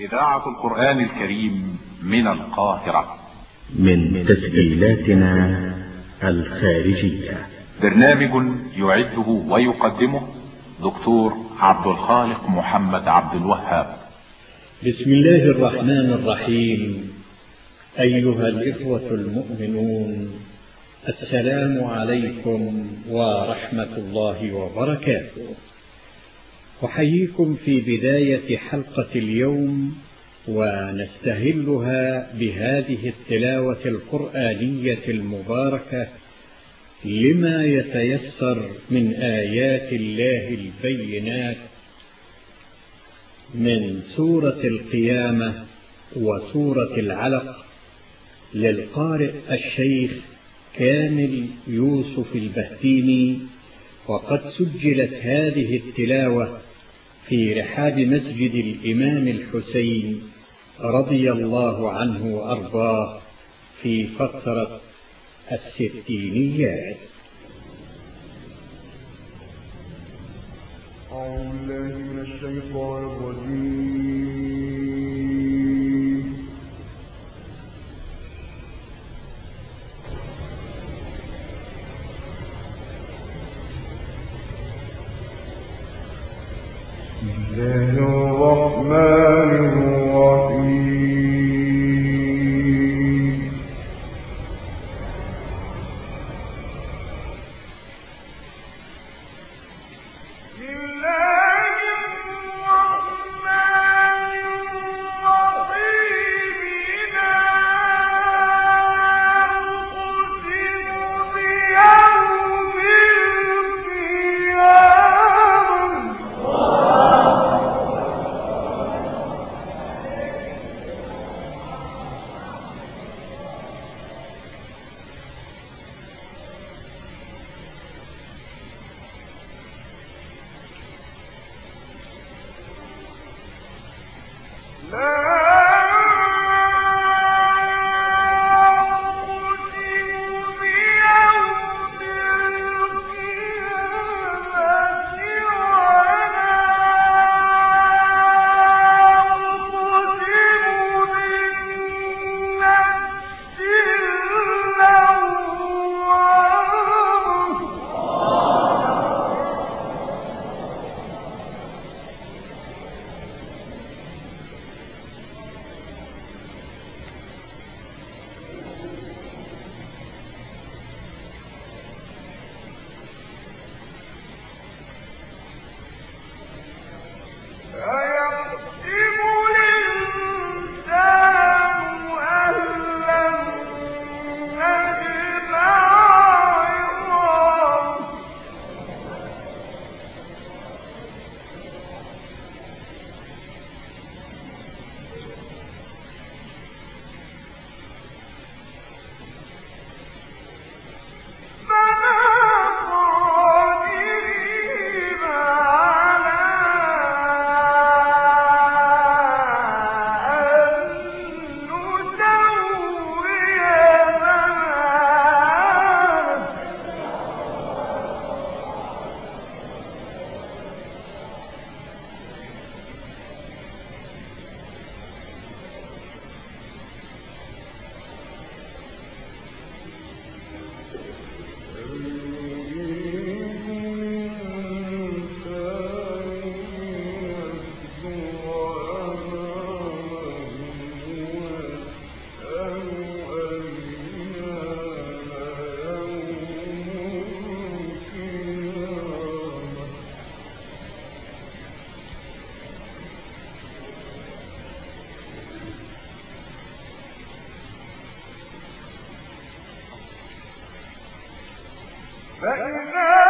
إذاعة القرآن الكريم من القاهرة. من تسجيلاتنا الخارجية. برنامج يعده ويقدمه دكتور عبد الخالق محمد عبد الوهاب. بسم الله الرحمن الرحيم. أيها الإخوة المؤمنون السلام عليكم ورحمة الله وبركاته. أحييكم في بداية حلقة اليوم ونستهلها بهذه التلاوة القرآنية المباركة لما يتيسر من آيات الله البينات من سورة القيامة وسورة العلق للقارئ الشيخ كامل يوسف البهتيمي وقد سجلت هذه التلاوة في رحاب مسجد الإمام الحسين رضي الله عنه وأرضاه في فترة الستينيات. أعوذ بالله من الشيطان الرجيم. بسم فإذا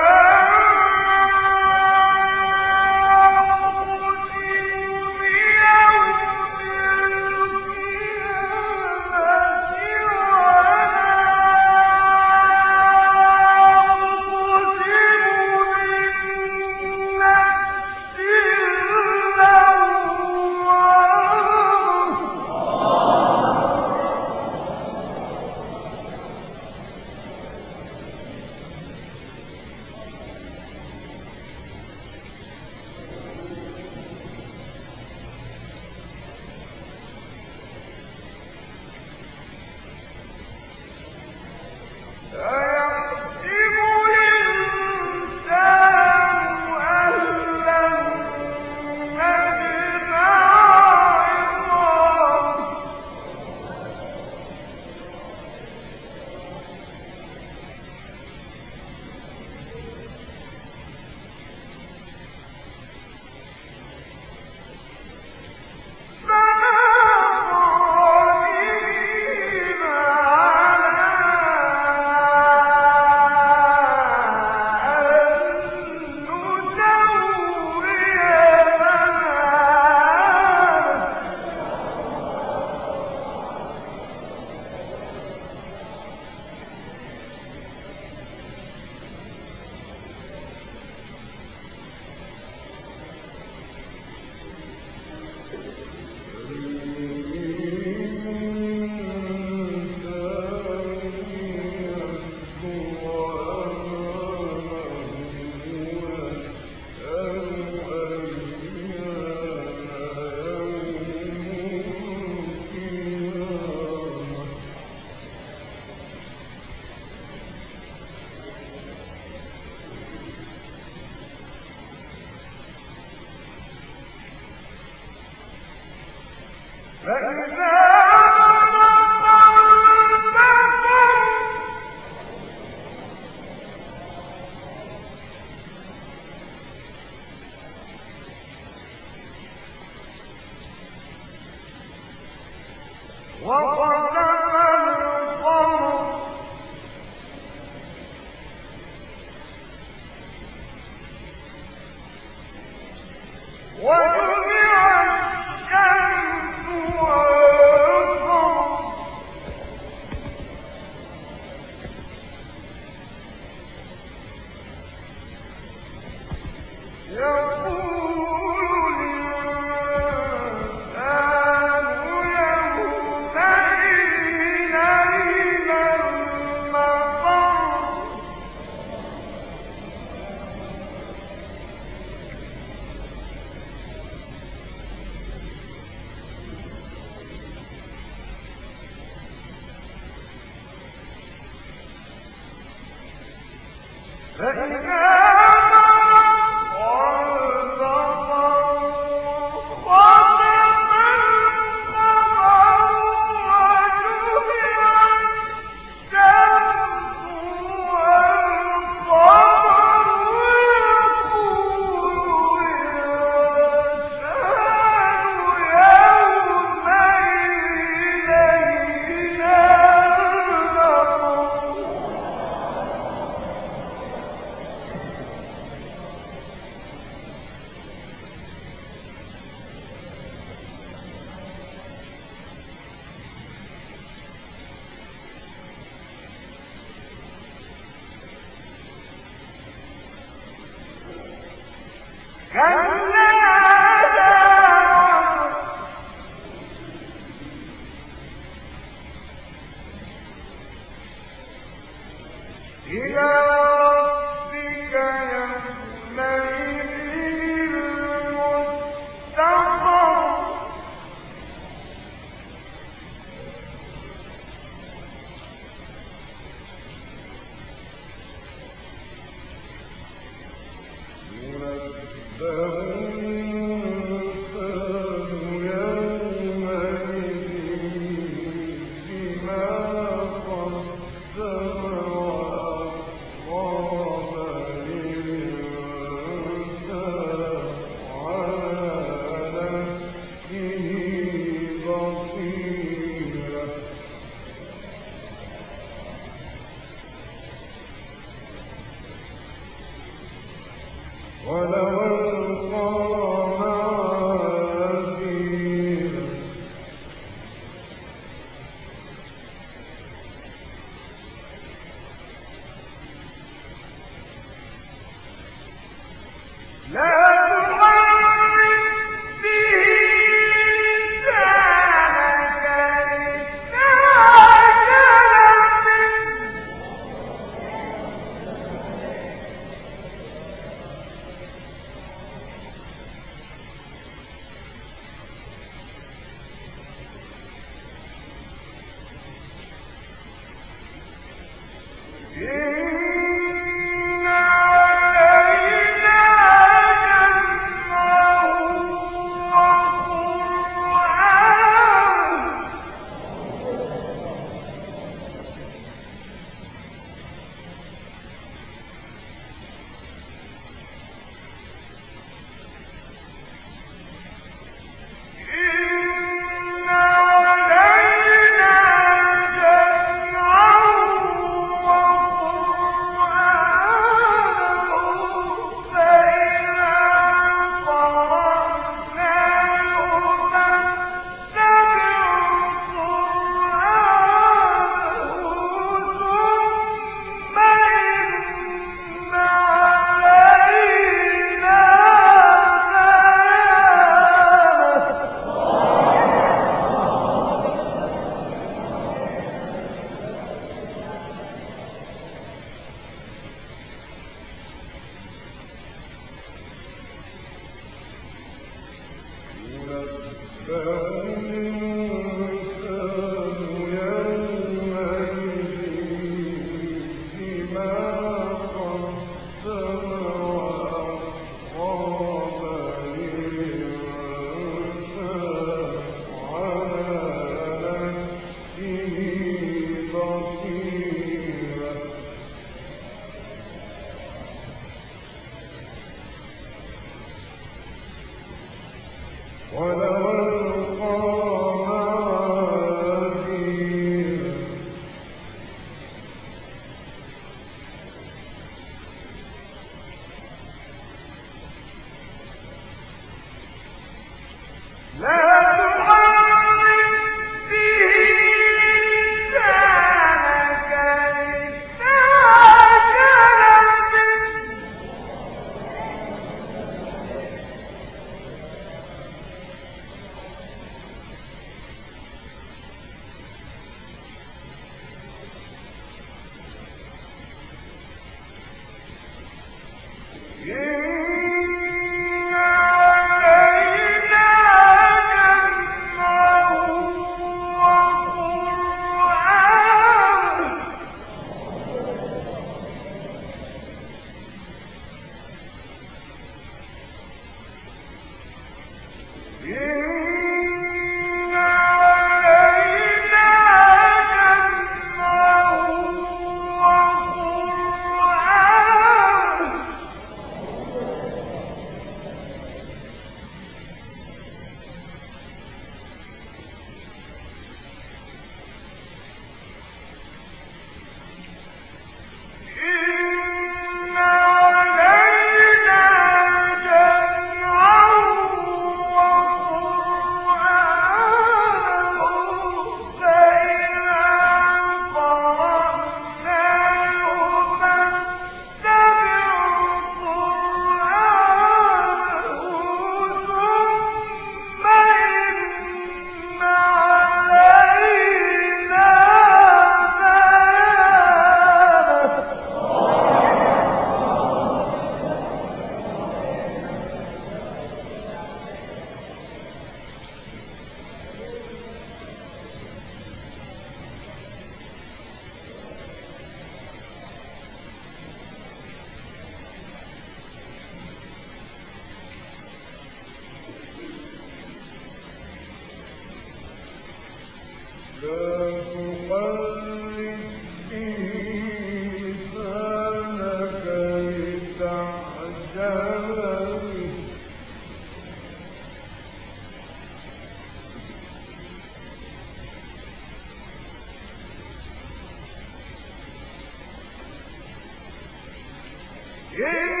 Yeah.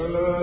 Hallelujah.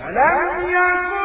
来呀！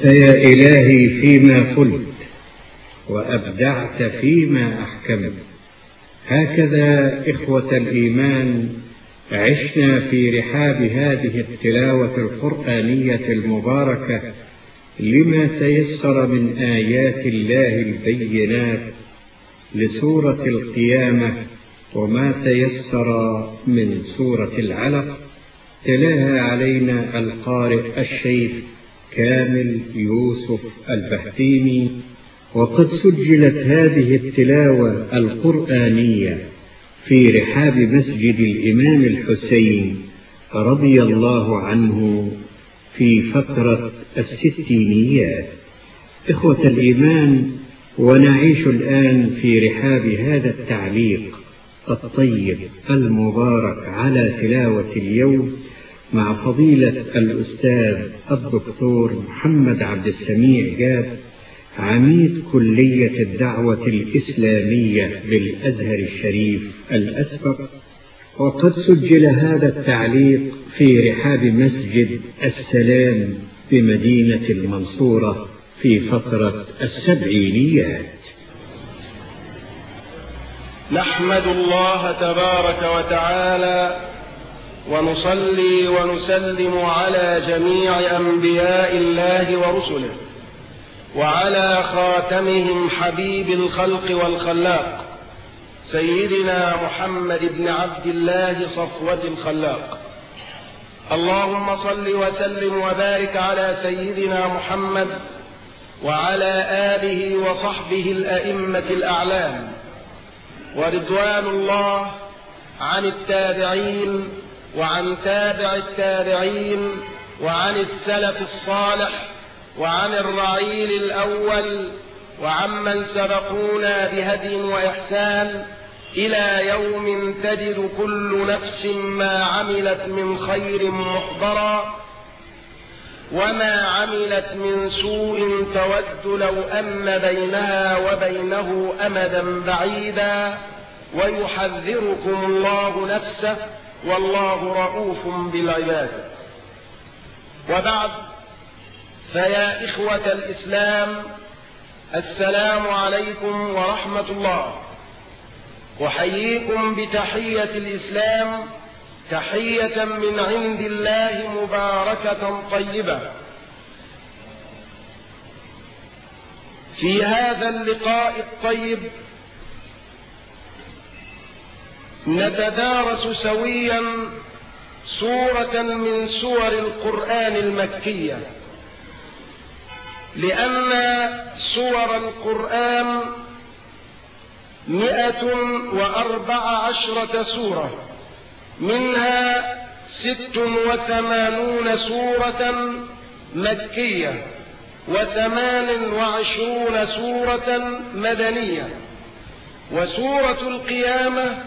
صدقت يا إلهي فيما قلت وأبدعت فيما أحكمت. هكذا إخوة الإيمان عشنا في رحاب هذه التلاوة القرآنية المباركة لما تيسر من آيات الله البينات لسورة القيامة وما تيسر من سورة العلق. تلاها علينا القارئ الشيخ كامل يوسف البهتيمي وقد سجلت هذه التلاوة القرآنية في رحاب مسجد الإمام الحسين رضي الله عنه في فترة الستينيات. إخوة الإيمان ونعيش الآن في رحاب هذا التعليق الطيب المبارك على تلاوة اليوم مع فضيلة الأستاذ الدكتور محمد عبد السميع جاد عميد كلية الدعوة الإسلامية بالأزهر الشريف الأسبق وقد سجل هذا التعليق في رحاب مسجد السلام بمدينة المنصورة في فترة السبعينيات. نحمد الله تبارك وتعالى ونصلي ونسلم على جميع أنبياء الله ورسله وعلى خاتمهم حبيب الخلق والخلاق سيدنا محمد بن عبد الله صفوة الخلاق. اللهم صل وسلم وبارك على سيدنا محمد وعلى آله وصحبه الأئمة الأعلام. ورضوان الله عن التابعين وعن تابع التابعين وعن السلف الصالح وعن الرعيل الأول وعمن سبقونا بهدي وإحسان إلى يوم تجد كل نفس ما عملت من خير محضرا وما عملت من سوء تود لو أن بينها وبينه أمدا بعيدا ويحذركم الله نفسه والله رؤوف بالعباد. وبعد فيا إخوة الإسلام السلام عليكم ورحمة الله. أحييكم بتحية الإسلام تحية من عند الله مباركة طيبة. في هذا اللقاء الطيب نتدارس سويا سورة من سور القرآن المكية لأن سور القرآن مئة وأربع عشرة سورة منها ست وثمانون سورة مكية وثمان وعشرون سورة مدنية. وسورة القيامة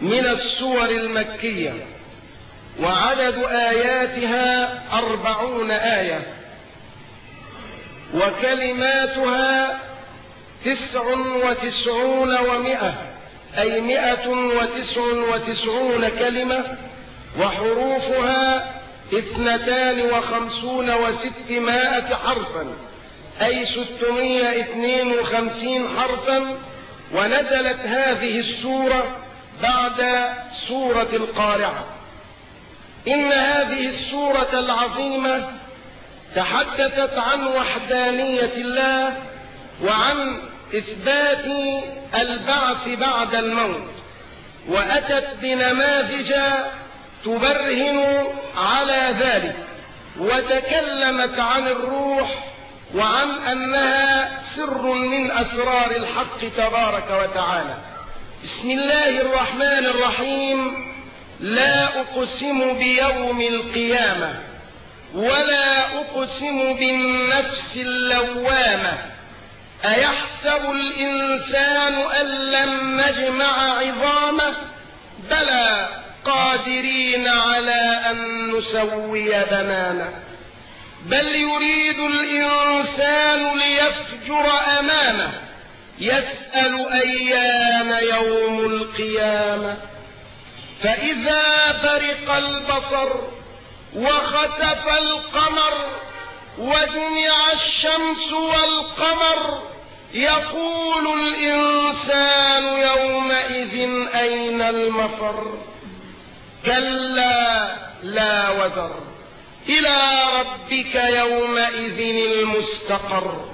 من السور المكية وعدد آياتها أربعون آية وكلماتها تسع وتسعون ومئة أي مئة وتسع وتسعون كلمة وحروفها اثنتان وخمسون وستمائة حرفا أي ستمية اثنين وخمسين حرفا ونزلت هذه السورة بعد سورة القارعة. إن هذه السورة العظيمة تحدثت عن وحدانية الله وعن إثبات البعث بعد الموت وأتت بنماذج تبرهن على ذلك وتكلمت عن الروح وعن أنها سر من أسرار الحق تبارك وتعالى. بسم الله الرحمن الرحيم. لا أقسم بيوم القيامة ولا أقسم بالنفس اللوامة. أيحسب الإنسان أن لن نجمع عظامه؟ بلى قادرين على أن نسوي بنانه. بل يريد الإنسان ليفجر أمامه. يسأل أيان يوم القيامة. فإذا برق البصر وخسف القمر وجمع الشمس والقمر يقول الإنسان يومئذ أين المفر؟ كلا لا وزر. إلى ربك يومئذ المستقر.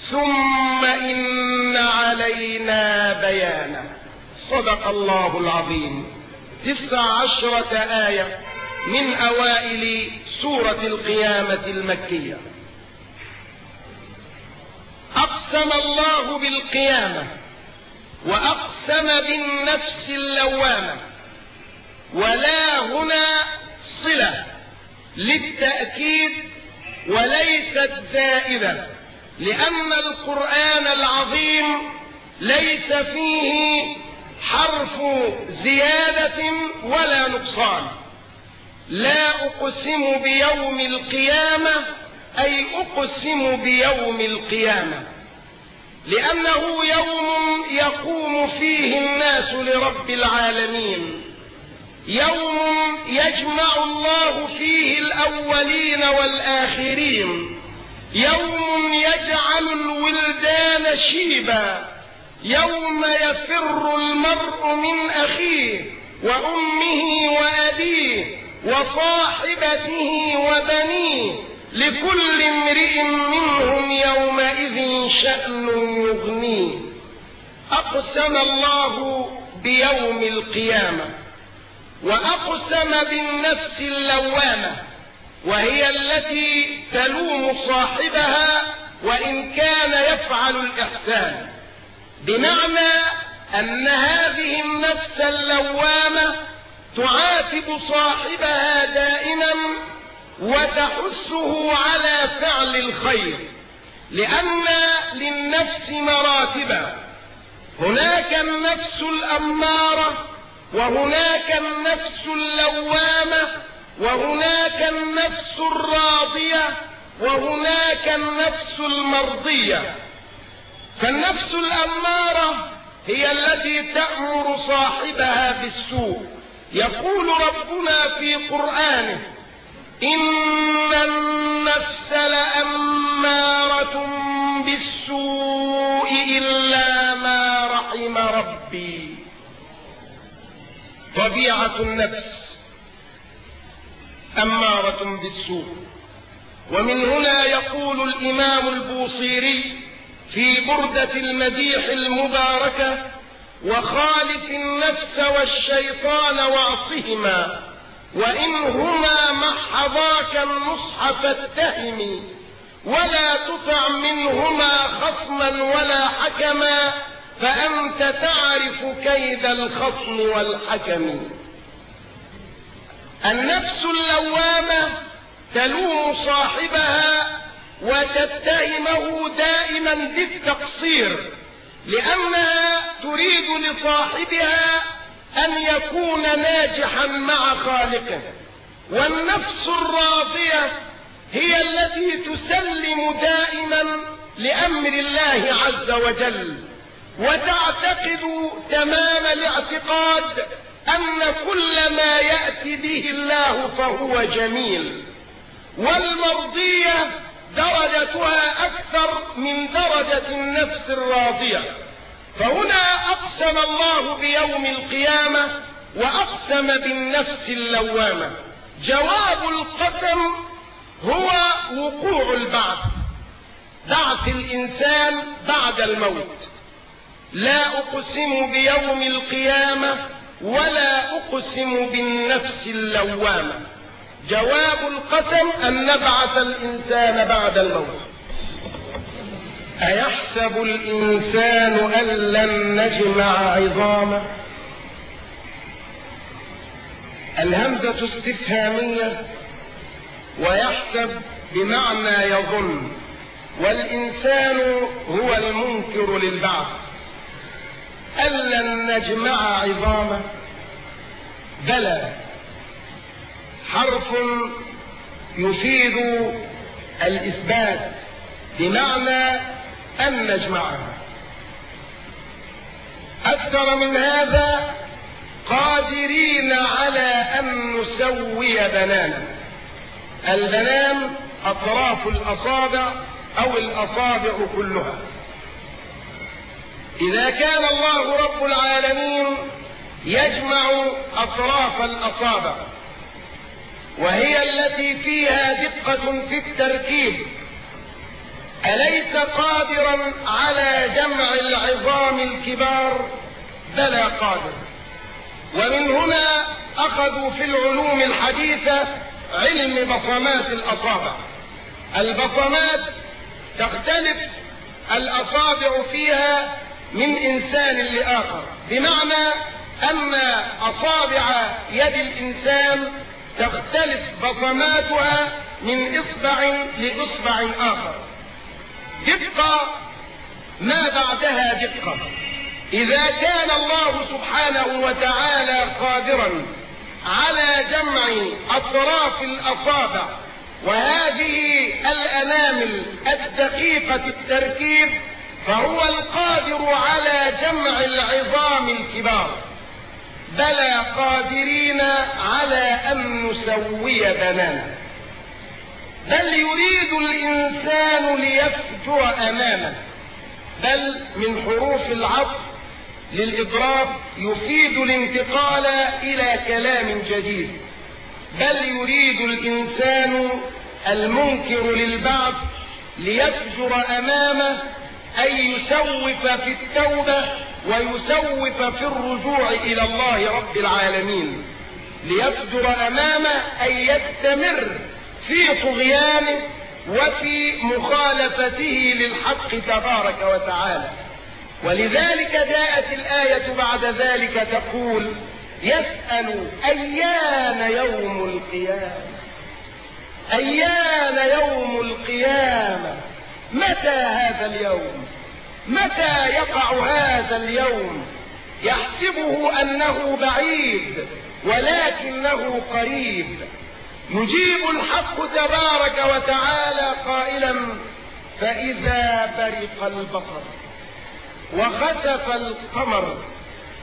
ثم إن علينا بيانه. صدق الله العظيم. تسع عشرة آية من أوائل سورة القيامة المكية. أقسم الله بالقيامة وأقسم بالنفس اللوامة. ولا هنا صلة للتأكيد وليست زائدة. لأن القرآن العظيم ليس فيه حرف زيادة ولا نقصان. لا أقسم بيوم القيامة أي أقسم بيوم القيامة. لأنه يوم يقوم فيه الناس لرب العالمين. يوم يجمع الله فيه الأولين والآخرين. يوم يجعل الولدان شيبا يوم يفر المرء من أخيه وأمه وأبيه وصاحبته وبنيه لكل امرئ منهم يومئذ شأن يغنيه. أقسم الله بيوم القيامة وأقسم بالنفس اللوامة وهي التي تلوم صاحبها وإن كان يفعل الإحسان. بمعنى أن هذه النفس اللوامة تعاتب صاحبها دائما وتحثه على فعل الخير لأن للنفس مراتبا هناك النفس الأمارة وهناك النفس اللوامة وهناك النفس الراضية وهناك النفس المرضية. فالنفس الأمارة هي التي تأمر صاحبها بالسوء. يقول ربنا في قرآنه إن النفس لأمارة بالسوء إلا ما رحم ربي. طبيعة النفس. أمارة بالسوء. ومن هنا يقول الإمام البوصيري في بردة المديح المباركة وخالف النفس والشيطان واعصهما وإنهما محضاك النصح فاتهم ولا تطع منهما خصما ولا حكما فأنت تعرف كيد الخصم والحكم. النفس اللوامة تلوم صاحبها وتتهمه دائما بالتقصير لأنها تريد لصاحبها أن يكون ناجحا مع خالقه. والنفس الراضية هي التي تسلم دائما لأمر الله عز وجل وتعتقد تمام الاعتقاد أن كل ما يأتي به الله فهو جميل. والمرضية درجتها أكثر من درجة النفس الراضية. فهنا أقسم الله بيوم القيامة وأقسم بالنفس اللوامة. جواب القسم هو وقوع البعث. بعث الإنسان بعد الموت. لا أقسم بيوم القيامة ولا أقسم بالنفس اللوامة. جواب القسم أن نبعث الإنسان بعد الموت. أيحسب الإنسان أن لن نجمع عظامه؟ الهمزة استفهامية. ويحسب بمعنى يظن. والإنسان هو المنكر للبعث. أن لن نجمع عظامه. بلى. حرف يفيد الإثبات بمعنى أن نجمعها أكثر من هذا قادرين على أن نسوي بنانا. البنان أطراف الأصابع أو الأصابع كلها. إذا كان الله رب العالمين يجمع أطراف الأصابع وهي التي فيها دقة في التركيب أليس قادرا على جمع العظام الكبار؟ بلى قادر. ومن هنا أخذوا في العلوم الحديثة علم بصمات الأصابع. البصمات تختلف الأصابع فيها من إنسان لآخر. بمعنى أن أصابع يد الإنسان تختلف بصماتها من إصبع لإصبع آخر. دقة ما بعدها دقة. إذا كان الله سبحانه وتعالى قادرا على جمع أطراف الأصابع وهذه الأنامل الدقيقة التركيب فهو القادر على جمع العظام الكبار بلى قادرين على أن نسوي بنانا. بل يريد الإنسان ليفجر أمامه بل من حروف العطف للإضراب يفيد الانتقال إلى كلام جديد. بل يريد الإنسان المنكر للبعض ليفجر أمامه أي يسوف في التوبة ويسوف في الرجوع إلى الله رب العالمين. ليفجر أمامه أي يستمر في طغيانه وفي مخالفته للحق تبارك وتعالى. ولذلك جاءت الآية بعد ذلك تقول يسأل أيان يوم القيامة. أيان يوم القيامة. متى هذا اليوم؟ متى يقع هذا اليوم؟ يحسبه أنه بعيد ولكنه قريب. يجيب الحق تبارك وتعالى قائلا فإذا برق البصر وخسف القمر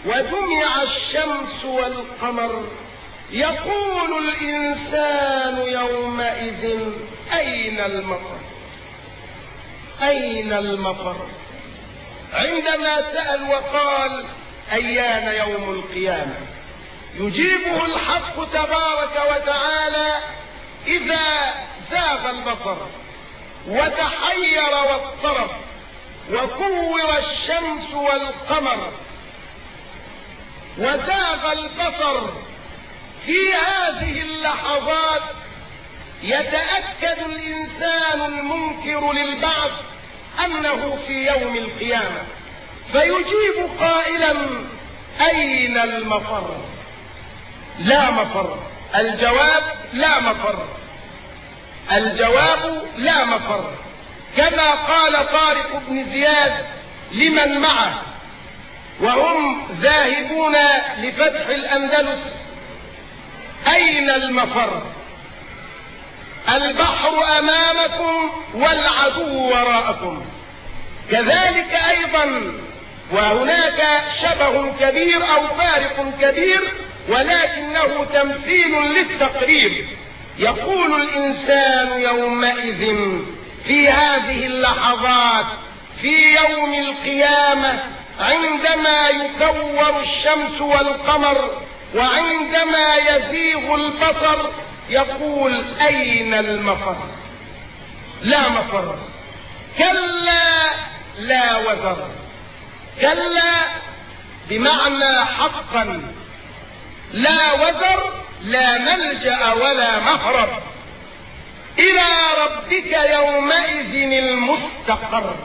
وجمع الشمس والقمر يقول الإنسان يومئذ أين المفر أين المفر؟ عندما سأل وقال أيان يوم القيامة؟ يجيبه الحق تبارك وتعالى إذا زاغ البصر وتحير واضطرب وكور الشمس والقمر وزاغ البصر في هذه اللحظات يتأكد الإنسان المنكر للبعث أنه في يوم القيامة. فيجيب قائلا أين المفر؟ لا مفر. الجواب لا مفر. الجواب لا مفر. كما قال طارق بن زياد لمن معه؟ وهم ذاهبون لفتح الأندلس. أين المفر؟ البحر أمامكم والعدو وراءكم. كذلك أيضا وهناك شبه كبير أو فارق كبير ولكنه تمثيل للتقريب. يقول الإنسان يومئذ في هذه اللحظات في يوم القيامة عندما يكور الشمس والقمر وعندما يزيغ البصر يقول أين المفر؟ لا مفر. كلا لا وزر. كلا بمعنى حقا. لا وزر لا ملجأ ولا مهرب إلى ربك يومئذ المستقر.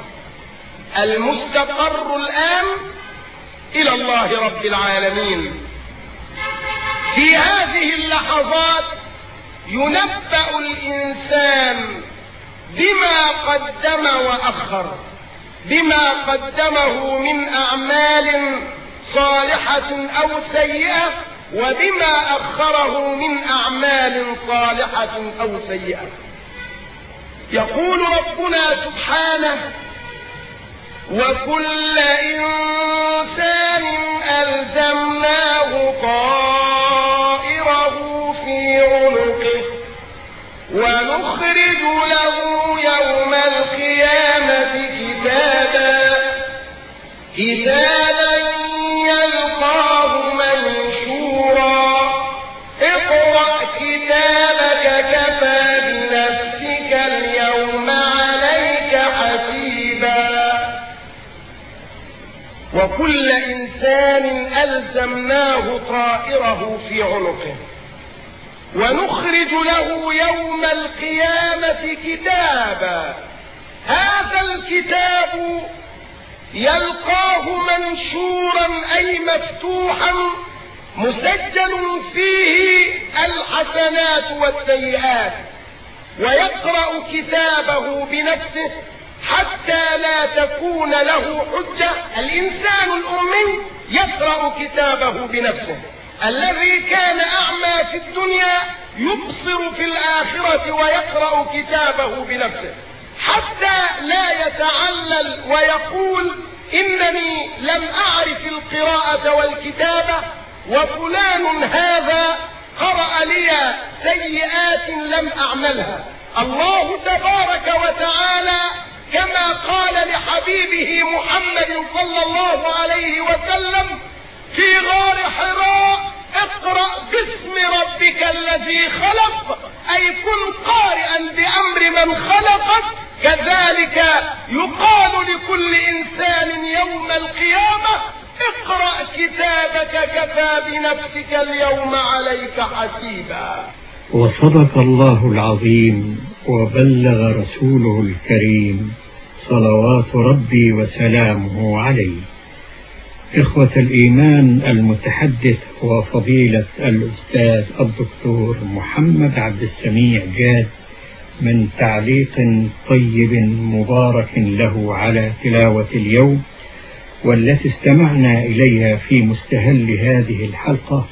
المستقر الآن إلى الله رب العالمين. في هذه اللحظات ينبأ الإنسان بما قدم وأخر بما قدمه من أعمال صالحة أو سيئة وبما أخره من أعمال صالحة أو سيئة. يقول ربنا سبحانه وكل يلقاه منشورا. اقرأ كتابك كفى بنفسك اليوم عليك حسيبا. وكل إنسان ألزمناه طائره في عنقه. ونخرج له يوم القيامة كتابا. هذا الكتاب يلقاه منشورا أي مفتوحا مسجل فيه الحسنات والسيئات ويقرأ كتابه بنفسه حتى لا تكون له حجة. الإنسان الأمي يقرأ كتابه بنفسه. الذي كان أعمى في الدنيا يبصر في الآخرة ويقرأ كتابه بنفسه. حتى لا يتعلل ويقول إنني لم أعرف القراءة والكتابة وفلان هذا قرأ لي سيئات لم أعملها. الله تبارك وتعالى كما قال لحبيبه محمد صلى الله عليه وسلم في غار حراء اقرأ باسم ربك الذي خلق أي كن قارئا بأمر من خلقك كذلك يقال لكل إنسان يوم القيامة اقرأ كتابك كفى بنفسك اليوم عليك حسيبا. وصدق الله العظيم وبلغ رسوله الكريم صلوات ربي وسلامه عليه. إخوة الإيمان المتحدث هو فضيلة الأستاذ الدكتور محمد عبد السميع جاد من تعليق طيب مبارك له على تلاوة اليوم والتي استمعنا إليها في مستهل هذه الحلقة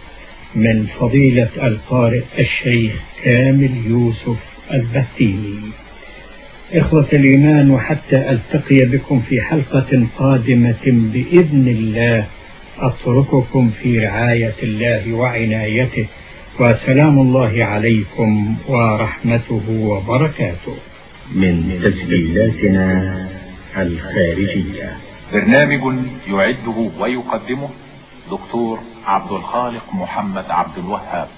من فضيلة القارئ الشيخ كامل يوسف البهتيمي إخوة الإيمان وحتى ألتقي بكم في حلقة قادمة بإذن الله أترككم في رعاية الله وعنايته. وسلام الله عليكم ورحمته وبركاته. من تسجيلاتنا الخارجية. برنامج يعده ويقدمه دكتور عبد الخالق محمد عبد الوهاب.